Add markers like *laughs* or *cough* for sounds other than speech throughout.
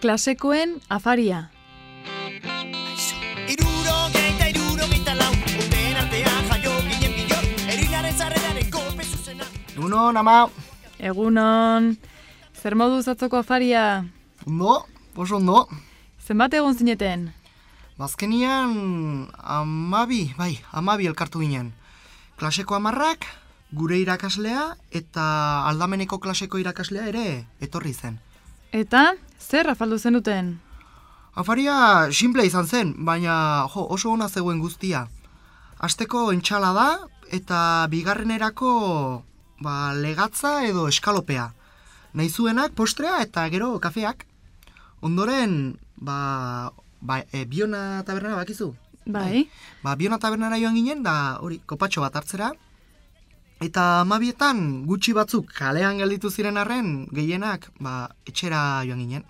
klasekoen afaria. Egunon, ama, Egunon, zer moduz atzoko afaria? ondo, oso ondo. Zenbat egon zineten? Bazkenian, amabi, bai, amabi elkartu ginen. Klaseko amarrak, gure irakaslea, eta aldameneko klaseko irakaslea ere etorri zen. Eta, zer afaldu zenuten? Afaria simple izan zen, baina jo, oso ona zegoen guztia. Asteko entxalada eta bigarrenerako ba, legatza edo eskalopea. Nahi zuenak postrea eta gero kafeak. Ondoren, ba, ba e, biona tabernara bakizu? Bai, Ba, biona tabernara joan ginen, da hori, kopatxo bat hartzera. Eta amabietan gutxi batzuk kalean gelditu ziren arren, gehienak, ba, etxera joan ginen.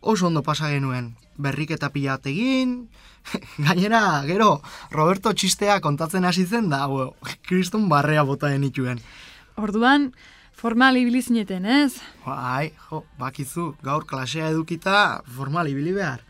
Oso ondo pasa genuen, berrik eta pila bat egin, *laughs* gainera, gero, Roberto txistea kontatzen hasi zen da, bo, kriston barrea bota denituen. orduan, formal ibili zineten, ez? Bai, jo, bakizu, gaur klasea edukita formal ibili behar.